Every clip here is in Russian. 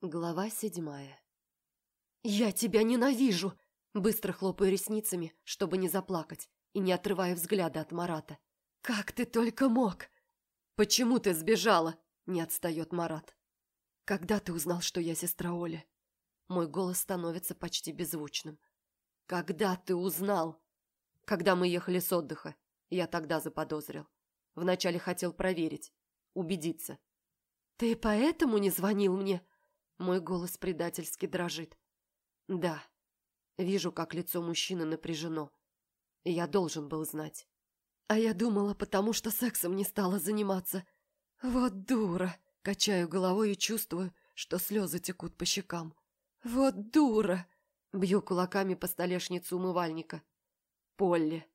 Глава седьмая. «Я тебя ненавижу!» Быстро хлопаю ресницами, чтобы не заплакать, и не отрывая взгляда от Марата. «Как ты только мог!» «Почему ты сбежала?» Не отстает Марат. «Когда ты узнал, что я сестра Оли?» Мой голос становится почти беззвучным. «Когда ты узнал?» «Когда мы ехали с отдыха. Я тогда заподозрил. Вначале хотел проверить, убедиться». «Ты поэтому не звонил мне?» Мой голос предательски дрожит. Да, вижу, как лицо мужчины напряжено. Я должен был знать. А я думала, потому что сексом не стала заниматься. Вот дура! Качаю головой и чувствую, что слезы текут по щекам. Вот дура! Бью кулаками по столешнице умывальника. Полли.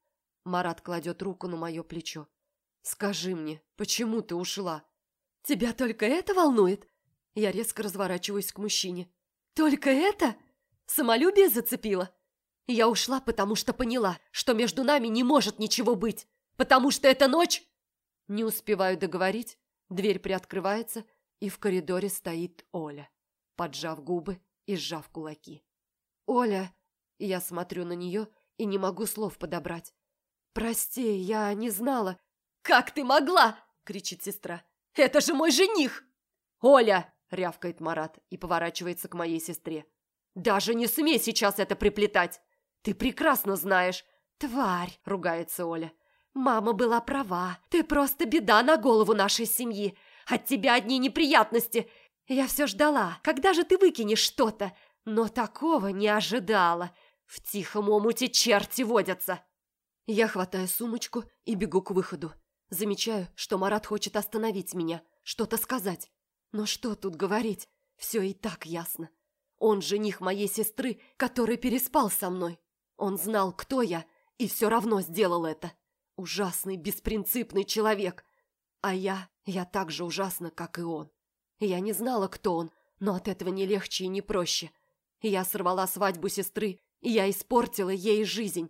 Марат кладет руку на мое плечо. Скажи мне, почему ты ушла? Тебя только это волнует? Я резко разворачиваюсь к мужчине. «Только это? Самолюбие зацепило?» Я ушла, потому что поняла, что между нами не может ничего быть. Потому что эта ночь... Не успеваю договорить, дверь приоткрывается, и в коридоре стоит Оля, поджав губы и сжав кулаки. «Оля...» Я смотрю на нее и не могу слов подобрать. «Прости, я не знала...» «Как ты могла?» — кричит сестра. «Это же мой жених!» «Оля!» Рявкает Марат и поворачивается к моей сестре. «Даже не смей сейчас это приплетать! Ты прекрасно знаешь!» «Тварь!» – ругается Оля. «Мама была права. Ты просто беда на голову нашей семьи. От тебя одни неприятности. Я все ждала. Когда же ты выкинешь что-то? Но такого не ожидала. В тихом омуте черти водятся!» Я хватаю сумочку и бегу к выходу. Замечаю, что Марат хочет остановить меня, что-то сказать. Но что тут говорить? Все и так ясно. Он жених моей сестры, который переспал со мной. Он знал, кто я, и все равно сделал это. Ужасный, беспринципный человек. А я, я так же ужасна, как и он. Я не знала, кто он, но от этого не легче и не проще. Я сорвала свадьбу сестры, и я испортила ей жизнь.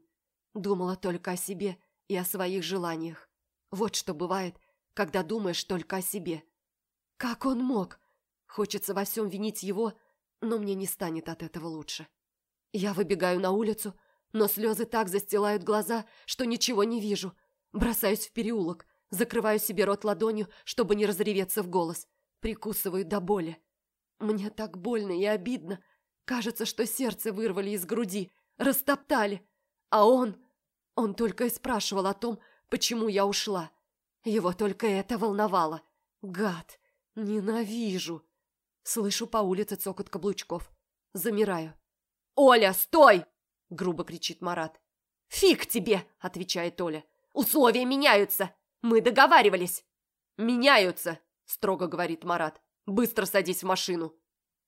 Думала только о себе и о своих желаниях. Вот что бывает, когда думаешь только о себе. Как он мог? Хочется во всем винить его, но мне не станет от этого лучше. Я выбегаю на улицу, но слезы так застилают глаза, что ничего не вижу. Бросаюсь в переулок, закрываю себе рот ладонью, чтобы не разреветься в голос. Прикусываю до боли. Мне так больно и обидно. Кажется, что сердце вырвали из груди, растоптали. А он... Он только и спрашивал о том, почему я ушла. Его только это волновало. Гад! Ненавижу. Слышу по улице цокот каблучков. Замираю. «Оля, стой!» – грубо кричит Марат. «Фиг тебе!» – отвечает Оля. «Условия меняются! Мы договаривались!» «Меняются!» – строго говорит Марат. «Быстро садись в машину!»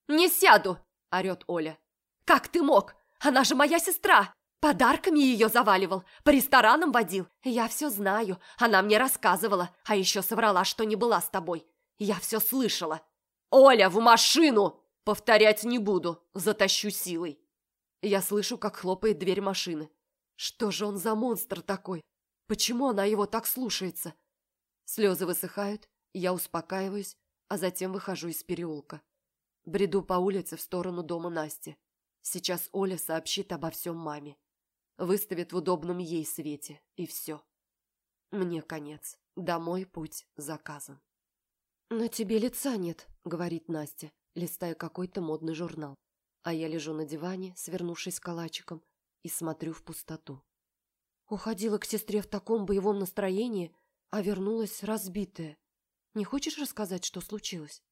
«Не сяду!» – орет Оля. «Как ты мог? Она же моя сестра! Подарками ее заваливал, по ресторанам водил. Я все знаю, она мне рассказывала, а еще соврала, что не была с тобой. Я все слышала. «Оля, в машину!» Повторять не буду, затащу силой. Я слышу, как хлопает дверь машины. Что же он за монстр такой? Почему она его так слушается? Слезы высыхают, я успокаиваюсь, а затем выхожу из переулка. Бреду по улице в сторону дома Насти. Сейчас Оля сообщит обо всем маме. Выставит в удобном ей свете, и все. Мне конец. Домой путь заказан. «На тебе лица нет», — говорит Настя, листая какой-то модный журнал. А я лежу на диване, свернувшись калачиком, и смотрю в пустоту. Уходила к сестре в таком боевом настроении, а вернулась разбитая. Не хочешь рассказать, что случилось?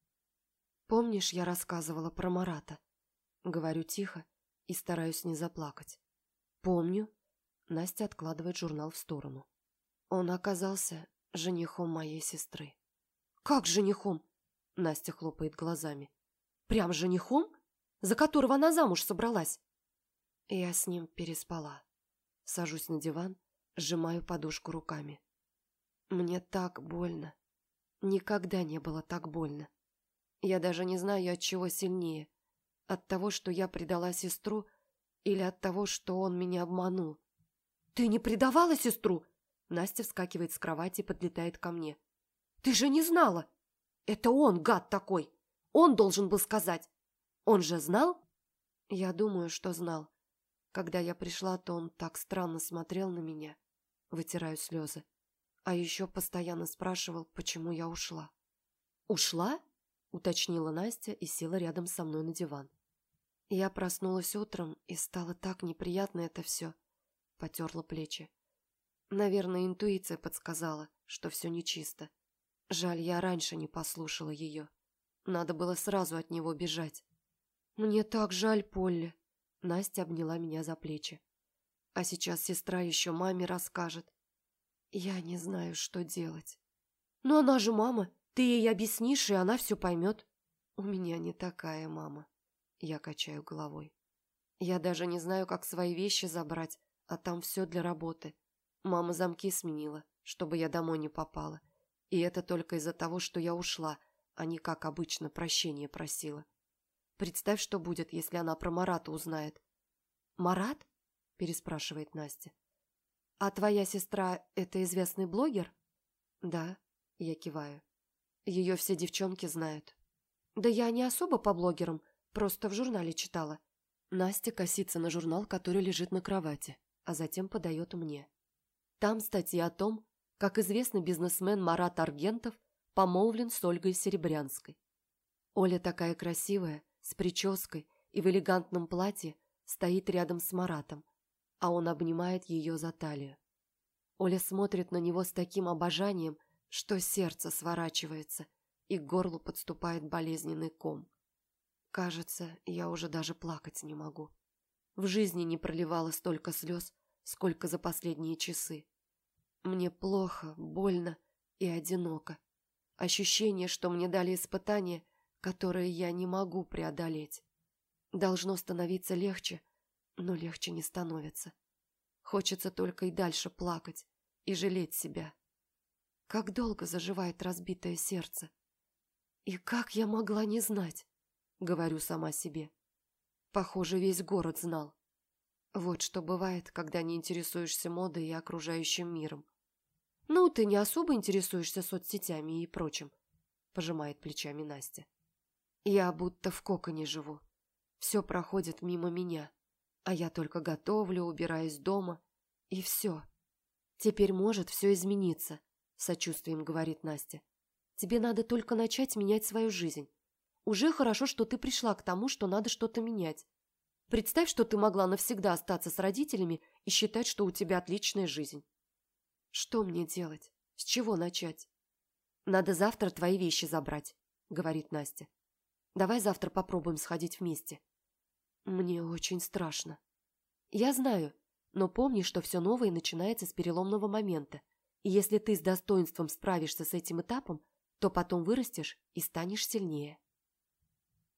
Помнишь, я рассказывала про Марата? Говорю тихо и стараюсь не заплакать. Помню. Настя откладывает журнал в сторону. Он оказался женихом моей сестры. «Как женихом?» Настя хлопает глазами. «Прям женихом? За которого она замуж собралась?» Я с ним переспала. Сажусь на диван, сжимаю подушку руками. Мне так больно. Никогда не было так больно. Я даже не знаю, от чего сильнее. От того, что я предала сестру, или от того, что он меня обманул. «Ты не предавала сестру?» Настя вскакивает с кровати и подлетает ко мне. Ты же не знала. Это он, гад такой. Он должен был сказать. Он же знал? Я думаю, что знал. Когда я пришла, то он так странно смотрел на меня. Вытираю слезы. А еще постоянно спрашивал, почему я ушла. «Ушла?» – уточнила Настя и села рядом со мной на диван. Я проснулась утром, и стало так неприятно это все. Потерла плечи. Наверное, интуиция подсказала, что все нечисто. Жаль, я раньше не послушала ее. Надо было сразу от него бежать. «Мне так жаль, Полли!» Настя обняла меня за плечи. «А сейчас сестра еще маме расскажет. Я не знаю, что делать». «Но она же мама. Ты ей объяснишь, и она все поймет». «У меня не такая мама». Я качаю головой. «Я даже не знаю, как свои вещи забрать, а там все для работы. Мама замки сменила, чтобы я домой не попала. И это только из-за того, что я ушла, а не как обычно прощения просила. Представь, что будет, если она про Марата узнает. «Марат?» – переспрашивает Настя. «А твоя сестра – это известный блогер?» «Да», – я киваю. «Ее все девчонки знают». «Да я не особо по блогерам, просто в журнале читала». Настя косится на журнал, который лежит на кровати, а затем подает мне. Там статья о том, как известный бизнесмен Марат Аргентов помолвлен с Ольгой Серебрянской. Оля такая красивая, с прической и в элегантном платье, стоит рядом с Маратом, а он обнимает ее за талию. Оля смотрит на него с таким обожанием, что сердце сворачивается, и к горлу подступает болезненный ком. Кажется, я уже даже плакать не могу. В жизни не проливала столько слез, сколько за последние часы. Мне плохо, больно и одиноко. Ощущение, что мне дали испытание, которое я не могу преодолеть. Должно становиться легче, но легче не становится. Хочется только и дальше плакать и жалеть себя. Как долго заживает разбитое сердце? И как я могла не знать? Говорю сама себе. Похоже, весь город знал. Вот что бывает, когда не интересуешься модой и окружающим миром. «Ну, ты не особо интересуешься соцсетями и прочим», – пожимает плечами Настя. «Я будто в коконе живу. Все проходит мимо меня, а я только готовлю, убираюсь дома, и все. Теперь может все измениться», – сочувствием говорит Настя. «Тебе надо только начать менять свою жизнь. Уже хорошо, что ты пришла к тому, что надо что-то менять. Представь, что ты могла навсегда остаться с родителями и считать, что у тебя отличная жизнь. Что мне делать? С чего начать? Надо завтра твои вещи забрать, говорит Настя. Давай завтра попробуем сходить вместе. Мне очень страшно. Я знаю, но помни, что все новое начинается с переломного момента. И если ты с достоинством справишься с этим этапом, то потом вырастешь и станешь сильнее.